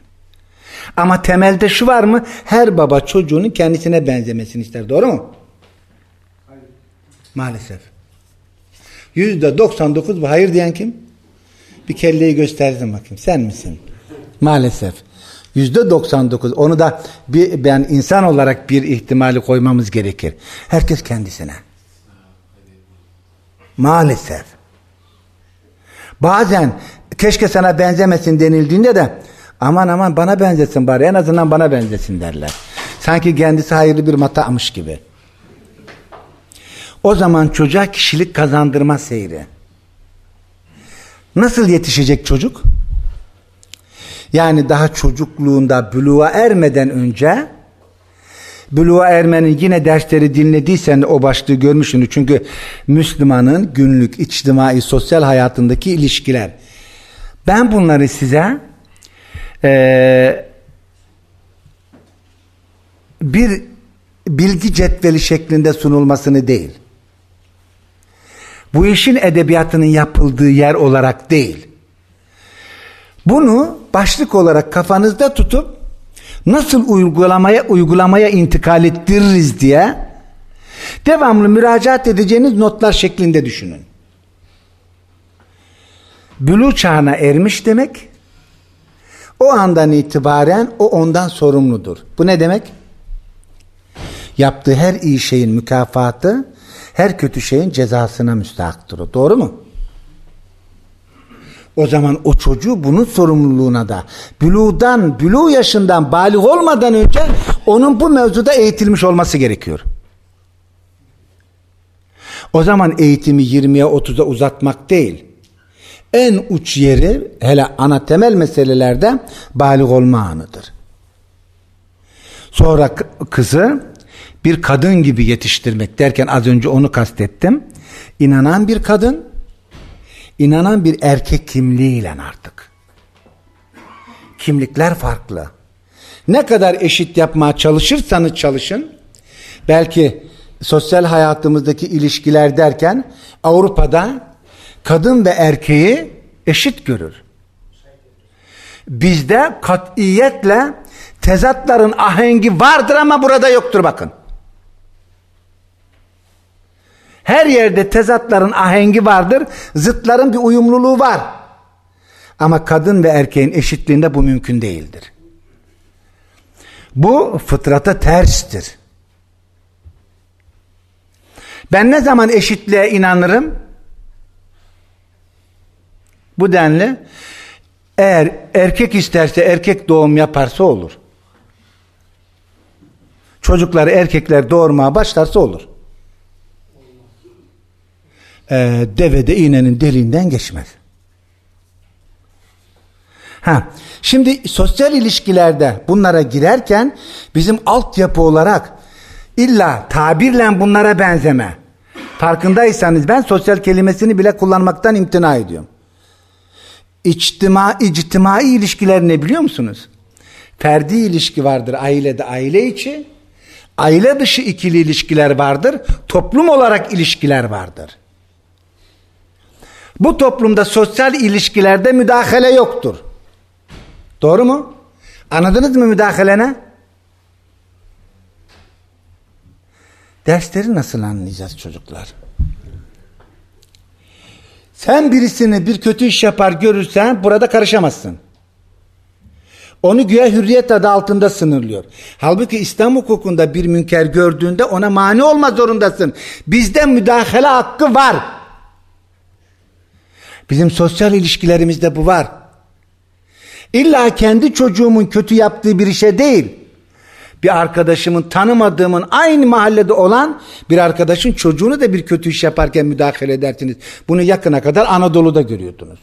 Ama temelde şu var mı? Her baba çocuğunun kendisine benzemesini ister. Doğru mu? Hayır. Maalesef. Yüzde 99 bu. Hayır diyen kim? Bir kelleyi göstersin bakayım. Sen misin? Maalesef. Yüzde 99. Onu da bir, ben insan olarak bir ihtimali koymamız gerekir. Herkes kendisine. Maalesef. Bazen keşke sana benzemesin denildiğinde de aman aman bana benzesin bari en azından bana benzesin derler. Sanki kendisi hayırlı bir matamış gibi. O zaman çocuğa kişilik kazandırma seyri. Nasıl yetişecek çocuk? Yani daha çocukluğunda buluğa ermeden önce Buluğa ermenin yine dersleri dinlediysen o başlığı görmüşsün. Çünkü Müslümanın günlük, içtimai, sosyal hayatındaki ilişkiler. Ben bunları size e, bir bilgi cetveli şeklinde sunulmasını değil. Bu işin edebiyatının yapıldığı yer olarak değil. Bunu başlık olarak kafanızda tutup nasıl uygulamaya uygulamaya intikal ettiririz diye devamlı müracaat edeceğiniz notlar şeklinde düşünün. Bülü çağına ermiş demek o andan itibaren o ondan sorumludur. Bu ne demek? Yaptığı her iyi şeyin mükafatı her kötü şeyin cezasına müstahaktır. Doğru mu? O zaman o çocuğu bunun sorumluluğuna da büluğdan, büluğ yaşından balik olmadan önce onun bu mevzuda eğitilmiş olması gerekiyor. O zaman eğitimi 20'ye 30'a uzatmak değil. En uç yeri hele ana temel meselelerde balik olma anıdır. Sonra kızı bir kadın gibi yetiştirmek derken az önce onu kastettim. İnanan bir kadın inanan bir erkek kimliğiyle artık. Kimlikler farklı. Ne kadar eşit yapmaya çalışırsanız çalışın, belki sosyal hayatımızdaki ilişkiler derken Avrupa'da kadın ve erkeği eşit görür. Bizde katiyetle tezatların ahengi vardır ama burada yoktur bakın. Her yerde tezatların ahengi vardır. Zıtların bir uyumluluğu var. Ama kadın ve erkeğin eşitliğinde bu mümkün değildir. Bu fıtrata terstir. Ben ne zaman eşitliğe inanırım? Bu denli eğer erkek isterse erkek doğum yaparsa olur. Çocukları erkekler doğurmaya başlarsa olur e, devede iğnenin deliğinden geçmez. Ha, şimdi sosyal ilişkilerde bunlara girerken bizim altyapı olarak illa tabirle bunlara benzeme. Farkındaysanız ben sosyal kelimesini bile kullanmaktan imtina ediyorum. İçtima, ictimai ilişkiler ne biliyor musunuz? Ferdi ilişki vardır ailede aile içi, aile dışı ikili ilişkiler vardır, toplum olarak ilişkiler vardır. Bu toplumda sosyal ilişkilerde müdahale yoktur. Doğru mu? Anladınız mı müdahalene? Dersleri nasıl anlayacağız çocuklar? Sen birisini bir kötü iş yapar görürsen burada karışamazsın. Onu güya hürriyet adı altında sınırlıyor. Halbuki İslam hukukunda bir münker gördüğünde ona mani olma zorundasın. Bizde müdahale hakkı var. Bizim sosyal ilişkilerimizde bu var. İlla kendi çocuğumun kötü yaptığı bir işe değil. bir arkadaşımın tanımadığımın aynı mahallede olan bir arkadaşın çocuğunu da bir kötü iş yaparken müdahale edersiniz. Bunu yakına kadar Anadolu'da görüyordunuz.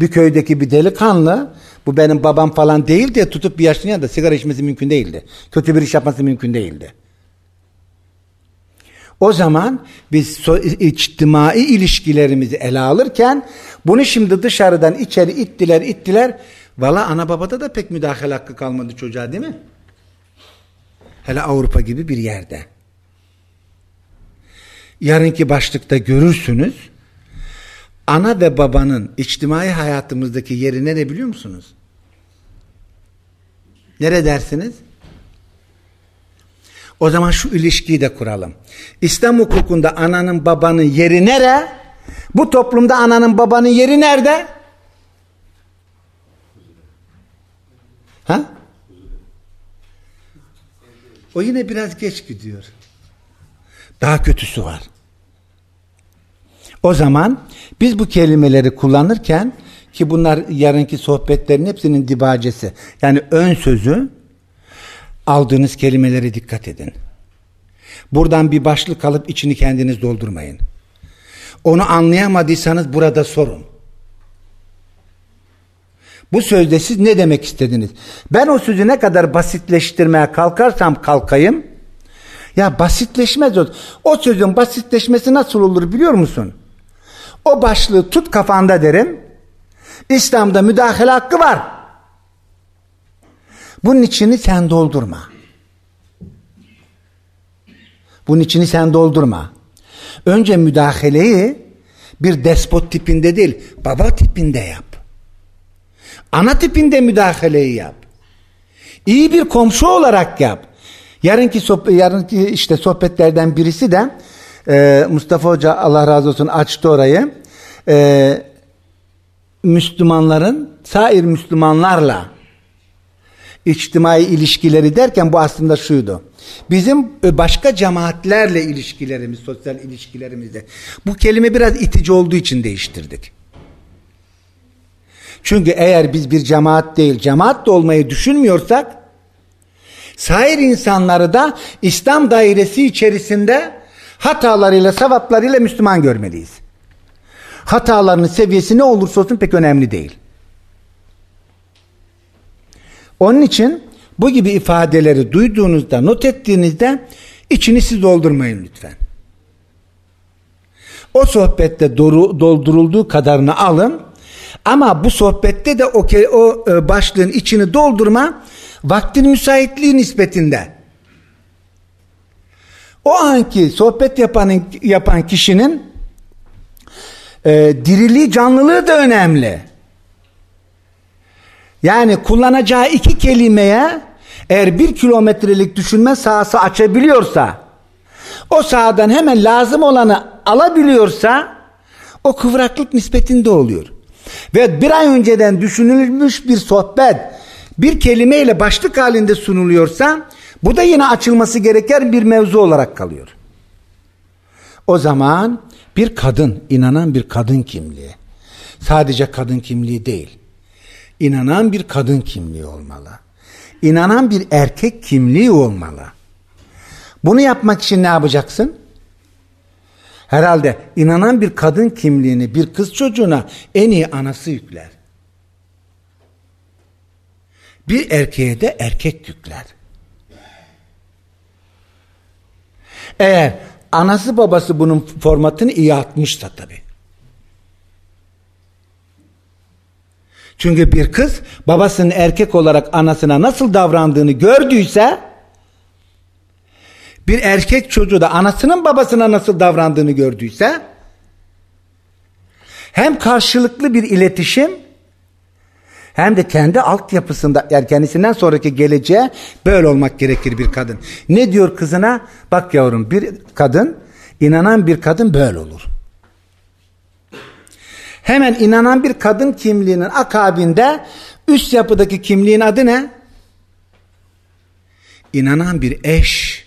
Bir köydeki bir delikanlı bu benim babam falan değil diye tutup bir yaşlı yanında sigara içmesi mümkün değildi. Kötü bir iş yapması mümkün değildi. O zaman biz içtimai ilişkilerimizi ele alırken bunu şimdi dışarıdan içeri ittiler ittiler. Valla ana babada da pek müdahale hakkı kalmadı çocuğa değil mi? Hele Avrupa gibi bir yerde. Yarınki başlıkta görürsünüz. Ana ve babanın içtimai hayatımızdaki yeri ne biliyor musunuz? Nere dersiniz? O zaman şu ilişkiyi de kuralım. İslam hukukunda ananın babanın yeri nere? Bu toplumda ananın babanın yeri nerede? Ha? O yine biraz geç gidiyor. Daha kötüsü var. O zaman biz bu kelimeleri kullanırken ki bunlar yarınki sohbetlerin hepsinin dibacesi. Yani ön sözü aldığınız kelimelere dikkat edin. Buradan bir başlık alıp içini kendiniz doldurmayın. Onu anlayamadıysanız burada sorun. Bu sözde siz ne demek istediniz? Ben o sözü ne kadar basitleştirmeye kalkarsam kalkayım, ya basitleşmez o. O sözün basitleşmesi nasıl olur biliyor musun? O başlığı tut kafanda derim. İslam'da müdahale hakkı var. Bunun içini sen doldurma. Bunun içini sen doldurma. Önce müdahaleyi bir despot tipinde değil, baba tipinde yap. Ana tipinde müdahaleyi yap. İyi bir komşu olarak yap. Yarınki, yarınki işte sohbetlerden birisi de e, Mustafa Hoca Allah razı olsun açtı orayı. E, Müslümanların sair Müslümanlarla içtimai ilişkileri derken bu aslında şuydu. Bizim e, başka cemaatlerle ilişkilerimiz, sosyal ilişkilerimizde. Bu kelime biraz itici olduğu için değiştirdik. Çünkü eğer biz bir cemaat değil, cemaat de olmayı düşünmüyorsak, sair insanları da İslam dairesi içerisinde hatalarıyla, sevaplarıyla Müslüman görmeliyiz. Hatalarının seviyesi ne olursa olsun pek önemli değil. Onun için bu gibi ifadeleri duyduğunuzda, not ettiğinizde içini siz doldurmayın lütfen. O sohbette doru, doldurulduğu kadarını alın ama bu sohbette de o, o e, başlığın içini doldurma vaktin müsaitliği nispetinde. O anki sohbet yapanın, yapan kişinin e, diriliği, canlılığı da önemli. Yani kullanacağı iki kelimeye eğer bir kilometrelik düşünme sahası açabiliyorsa o sahadan hemen lazım olanı alabiliyorsa o kıvraklık nispetinde oluyor. Ve bir ay önceden düşünülmüş bir sohbet bir kelimeyle başlık halinde sunuluyorsa bu da yine açılması gereken bir mevzu olarak kalıyor. O zaman bir kadın, inanan bir kadın kimliği, sadece kadın kimliği değil, inanan bir kadın kimliği olmalı. İnanan bir erkek kimliği olmalı. Bunu yapmak için ne yapacaksın? Herhalde inanan bir kadın kimliğini bir kız çocuğuna en iyi anası yükler. Bir erkeğe de erkek yükler. Eğer anası babası bunun formatını iyi atmışsa tabii. Çünkü bir kız babasının erkek olarak anasına nasıl davrandığını gördüyse bir erkek çocuğu da anasının babasına nasıl davrandığını gördüyse hem karşılıklı bir iletişim hem de kendi altyapısında yani kendisinden sonraki geleceğe böyle olmak gerekir bir kadın. Ne diyor kızına? Bak yavrum bir kadın inanan bir kadın böyle olur. Hemen inanan bir kadın kimliğinin akabinde üst yapıdaki kimliğin adı ne? İnanan bir eş.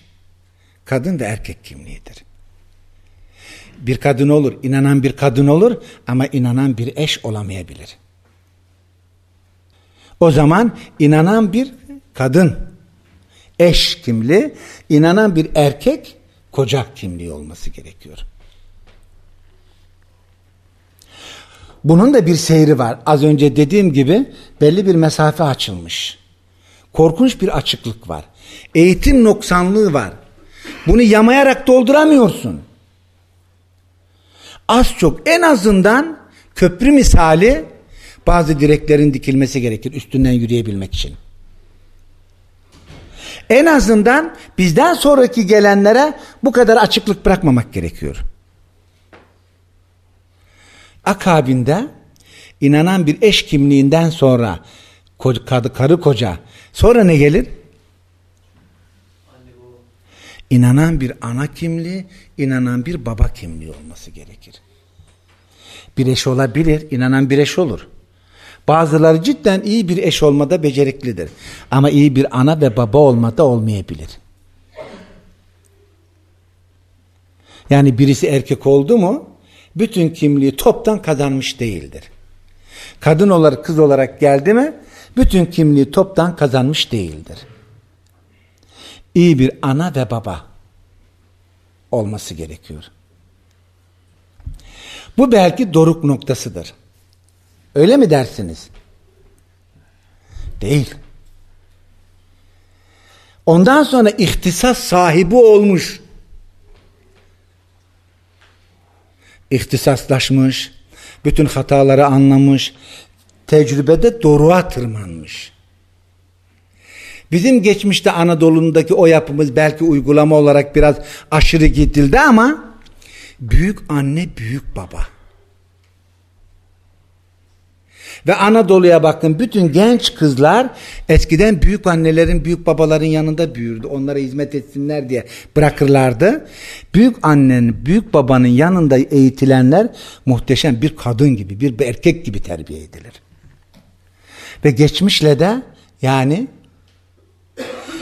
Kadın da erkek kimliğidir. Bir kadın olur, inanan bir kadın olur ama inanan bir eş olamayabilir. O zaman inanan bir kadın, eş kimliği, inanan bir erkek koca kimliği olması gerekiyor. Bunun da bir seyri var. Az önce dediğim gibi belli bir mesafe açılmış. Korkunç bir açıklık var. Eğitim noksanlığı var. Bunu yamayarak dolduramıyorsun. Az çok en azından köprü misali bazı direklerin dikilmesi gerekir üstünden yürüyebilmek için. En azından bizden sonraki gelenlere bu kadar açıklık bırakmamak gerekiyor. Akabinde inanan bir eş kimliğinden sonra karı, karı koca sonra ne gelir? İnanan bir ana kimliği, inanan bir baba kimliği olması gerekir. Bir eş olabilir, inanan bir eş olur. Bazıları cidden iyi bir eş olmada beceriklidir. Ama iyi bir ana ve baba olmada olmayabilir. Yani birisi erkek oldu mu bütün kimliği toptan kazanmış değildir. Kadın olarak kız olarak geldi mi bütün kimliği toptan kazanmış değildir. İyi bir ana ve baba olması gerekiyor. Bu belki doruk noktasıdır. Öyle mi dersiniz? Değil. Ondan sonra ihtisas sahibi olmuş. İhtisaslaşmış, bütün hataları anlamış, tecrübede doruğa tırmanmış. Bizim geçmişte Anadolu'ndaki o yapımız belki uygulama olarak biraz aşırı gidildi ama büyük anne, büyük baba. Ve Anadolu'ya bakın bütün genç kızlar eskiden büyük annelerin büyük babaların yanında büyürdü. Onlara hizmet etsinler diye bırakırlardı. Büyük annenin büyük babanın yanında eğitilenler muhteşem bir kadın gibi bir erkek gibi terbiye edilir. Ve geçmişle de yani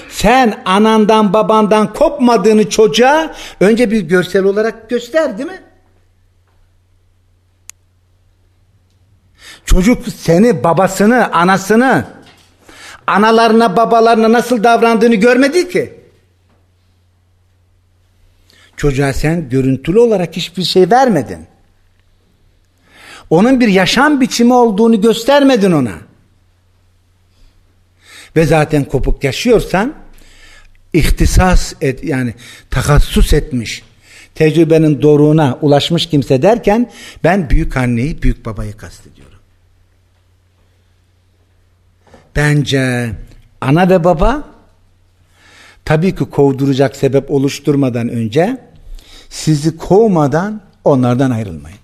sen anandan babandan kopmadığını çocuğa önce bir görsel olarak göster değil mi? Çocuk seni, babasını, anasını, analarına, babalarına nasıl davrandığını görmedi ki. Çocuğa sen görüntülü olarak hiçbir şey vermedin. Onun bir yaşam biçimi olduğunu göstermedin ona. Ve zaten kopuk yaşıyorsan ihtisas et yani takassus etmiş tecrübenin doruğuna ulaşmış kimse derken ben büyük anneyi büyük babayı kastediyorum. Bence ana ve baba tabii ki kovduracak sebep oluşturmadan önce sizi kovmadan onlardan ayrılmayın.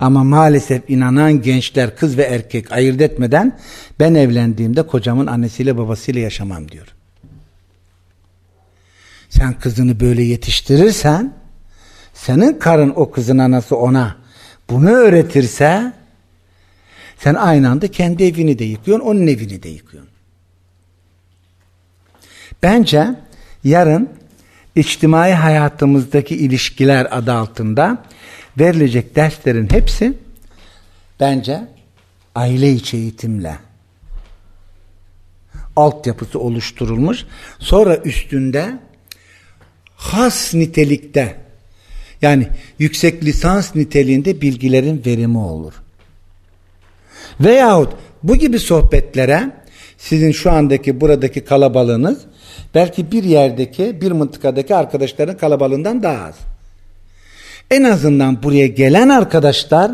Ama maalesef inanan gençler kız ve erkek ayırt etmeden ben evlendiğimde kocamın annesiyle babasıyla yaşamam diyor. Sen kızını böyle yetiştirirsen senin karın o kızın anası ona bunu öğretirse sen aynı anda kendi evini de yıkıyorsun, onun evini de yıkıyorsun. Bence yarın içtimai hayatımızdaki ilişkiler adı altında verilecek derslerin hepsi bence aile içi eğitimle altyapısı oluşturulmuş. Sonra üstünde has nitelikte yani yüksek lisans niteliğinde bilgilerin verimi olur. Veyahut bu gibi sohbetlere sizin şu andaki buradaki kalabalığınız belki bir yerdeki bir mıntıkadaki arkadaşların kalabalığından daha az. En azından buraya gelen arkadaşlar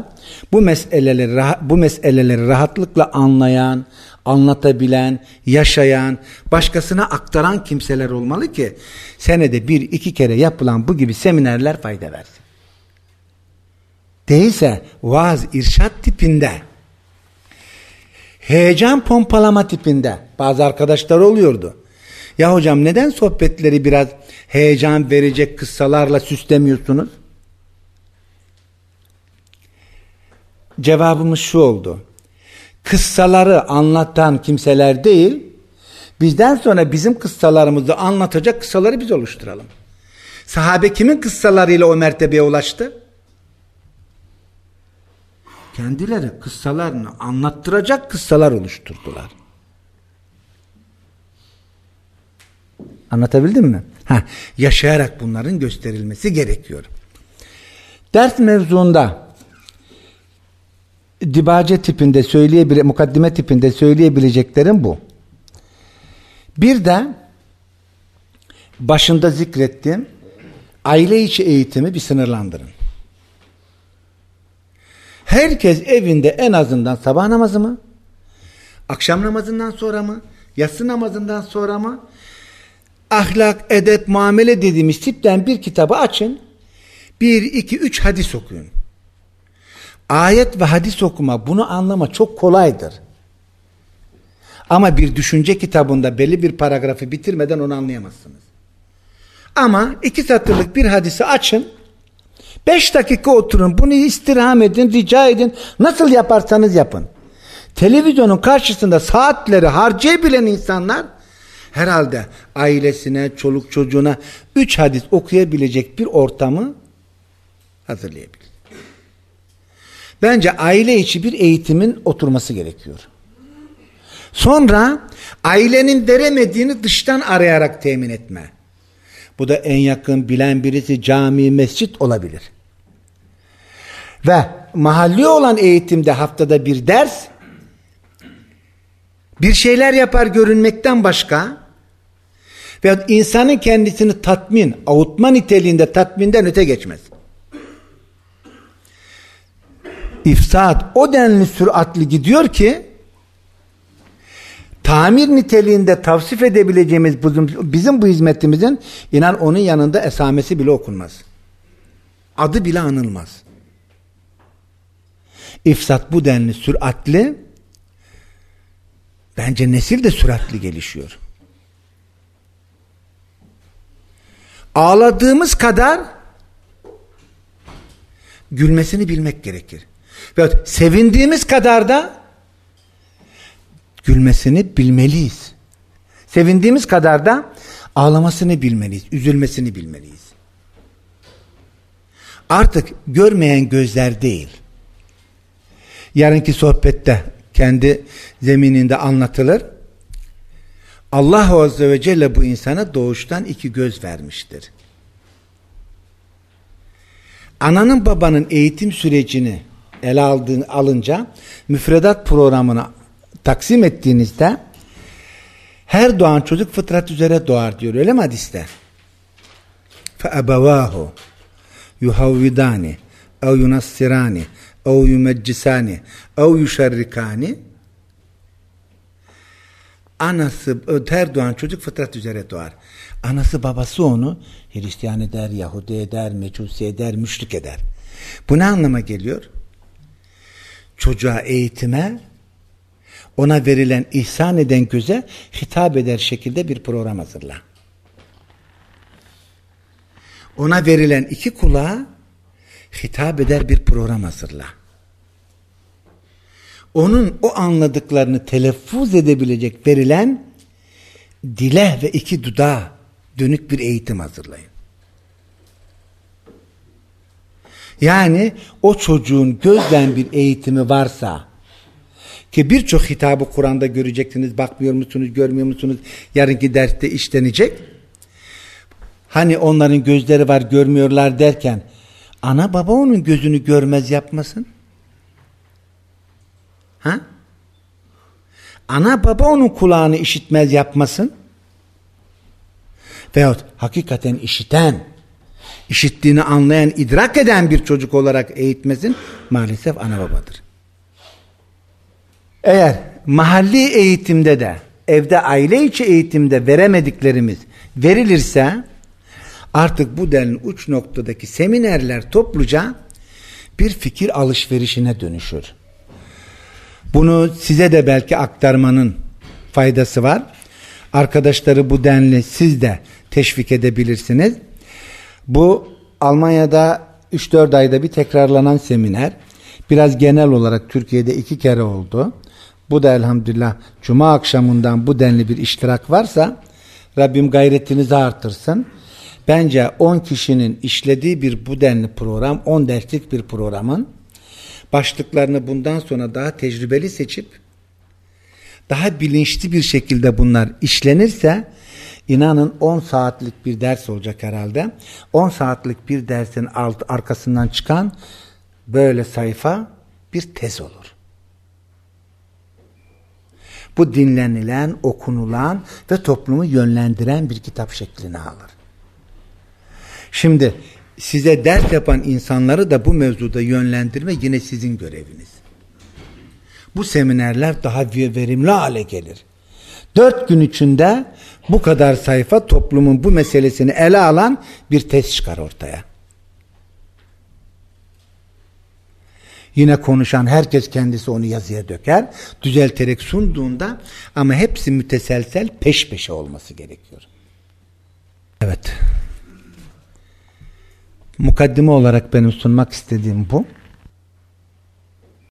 bu meseleleri bu meseleleri rahatlıkla anlayan, anlatabilen, yaşayan, başkasına aktaran kimseler olmalı ki senede bir iki kere yapılan bu gibi seminerler fayda versin. Değilse vaaz irşat tipinde heyecan pompalama tipinde bazı arkadaşlar oluyordu. Ya hocam neden sohbetleri biraz heyecan verecek kıssalarla süslemiyorsunuz? Cevabımız şu oldu. Kıssaları anlatan kimseler değil, bizden sonra bizim kıssalarımızı anlatacak kıssaları biz oluşturalım. Sahabe kimin kıssalarıyla o mertebeye ulaştı? Kendileri kıssalarını anlattıracak kıssalar oluşturdular. Anlatabildim mi? Ha, yaşayarak bunların gösterilmesi gerekiyor. Ders mevzuunda dibace tipinde söyleyebile mukaddime tipinde söyleyebileceklerim bu. Bir de başında zikrettiğim aile içi eğitimi bir sınırlandırın. Herkes evinde en azından sabah namazı mı? Akşam namazından sonra mı? Yatsı namazından sonra mı? Ahlak, edep, muamele dediğimiz tipten bir kitabı açın. Bir, iki, üç hadis okuyun. Ayet ve hadis okuma bunu anlama çok kolaydır. Ama bir düşünce kitabında belli bir paragrafı bitirmeden onu anlayamazsınız. Ama iki satırlık bir hadisi açın. Beş dakika oturun. Bunu istirham edin, rica edin. Nasıl yaparsanız yapın. Televizyonun karşısında saatleri harcayabilen insanlar herhalde ailesine, çoluk çocuğuna üç hadis okuyabilecek bir ortamı hazırlayabilir. Bence aile içi bir eğitimin oturması gerekiyor. Sonra ailenin veremediğini dıştan arayarak temin etme. Bu da en yakın bilen birisi cami, mescit olabilir. Ve mahalli olan eğitimde haftada bir ders bir şeyler yapar görünmekten başka ve insanın kendisini tatmin, avutma niteliğinde tatminden öte geçmez. İfsat o denli süratli gidiyor ki tamir niteliğinde tavsif edebileceğimiz bizim, bizim bu hizmetimizin inan onun yanında esamesi bile okunmaz. Adı bile anılmaz. İfsat bu denli süratli bence nesil de süratli gelişiyor. Ağladığımız kadar gülmesini bilmek gerekir. Ve sevindiğimiz kadar da gülmesini bilmeliyiz. Sevindiğimiz kadar da ağlamasını bilmeliyiz, üzülmesini bilmeliyiz. Artık görmeyen gözler değil. Yarınki sohbette kendi zemininde anlatılır. Allah Azze ve Celle bu insana doğuştan iki göz vermiştir. Ananın babanın eğitim sürecini ele aldığın, alınca müfredat programına taksim ettiğinizde her doğan çocuk fıtrat üzere doğar diyor. Öyle mi hadiste? فَأَبَوَاهُ يُحَوِّدَانِ اَوْ يُنَصِّرَانِ اَوْ يُمَجِّسَانِ اَوْ يُشَرِّكَانِ Anası, her doğan çocuk fıtrat üzere doğar. Anası babası onu Hristiyan eder, Yahudi eder, Mecusi eder, müşrik eder. Bu ne anlama geliyor? Çocuğa eğitime ona verilen ihsan eden göze hitap eder şekilde bir program hazırla. Ona verilen iki kulağa hitap eder bir program hazırla. Onun o anladıklarını telaffuz edebilecek verilen dile ve iki dudağa dönük bir eğitim hazırlayın. Yani o çocuğun gözden bir eğitimi varsa ki birçok hitabı Kur'an'da göreceksiniz. Bakmıyor musunuz, görmüyor musunuz? Yarınki derste işlenecek. Hani onların gözleri var görmüyorlar derken ana baba onun gözünü görmez yapmasın. Ha? Ana baba onun kulağını işitmez yapmasın. Veyahut hakikaten işiten, işittiğini anlayan, idrak eden bir çocuk olarak eğitmesin maalesef ana babadır. Eğer mahalli eğitimde de evde aile içi eğitimde veremediklerimiz verilirse artık bu denli uç noktadaki seminerler topluca bir fikir alışverişine dönüşür. Bunu size de belki aktarmanın faydası var. Arkadaşları bu denli siz de teşvik edebilirsiniz. Bu Almanya'da 3-4 ayda bir tekrarlanan seminer. Biraz genel olarak Türkiye'de iki kere oldu. Bu da elhamdülillah cuma akşamından bu denli bir iştirak varsa Rabbim gayretinizi artırsın. Bence 10 kişinin işlediği bir bu denli program, 10 derslik bir programın başlıklarını bundan sonra daha tecrübeli seçip daha bilinçli bir şekilde bunlar işlenirse İnanın 10 saatlik bir ders olacak herhalde. 10 saatlik bir dersin alt, arkasından çıkan böyle sayfa bir tez olur. Bu dinlenilen, okunulan ve toplumu yönlendiren bir kitap şeklini alır. Şimdi size ders yapan insanları da bu mevzuda yönlendirme yine sizin göreviniz. Bu seminerler daha verimli hale gelir. Dört gün içinde bu kadar sayfa toplumun bu meselesini ele alan bir test çıkar ortaya. Yine konuşan herkes kendisi onu yazıya döker. Düzelterek sunduğunda ama hepsi müteselsel peş peşe olması gerekiyor. Evet. Mukaddime olarak benim sunmak istediğim bu.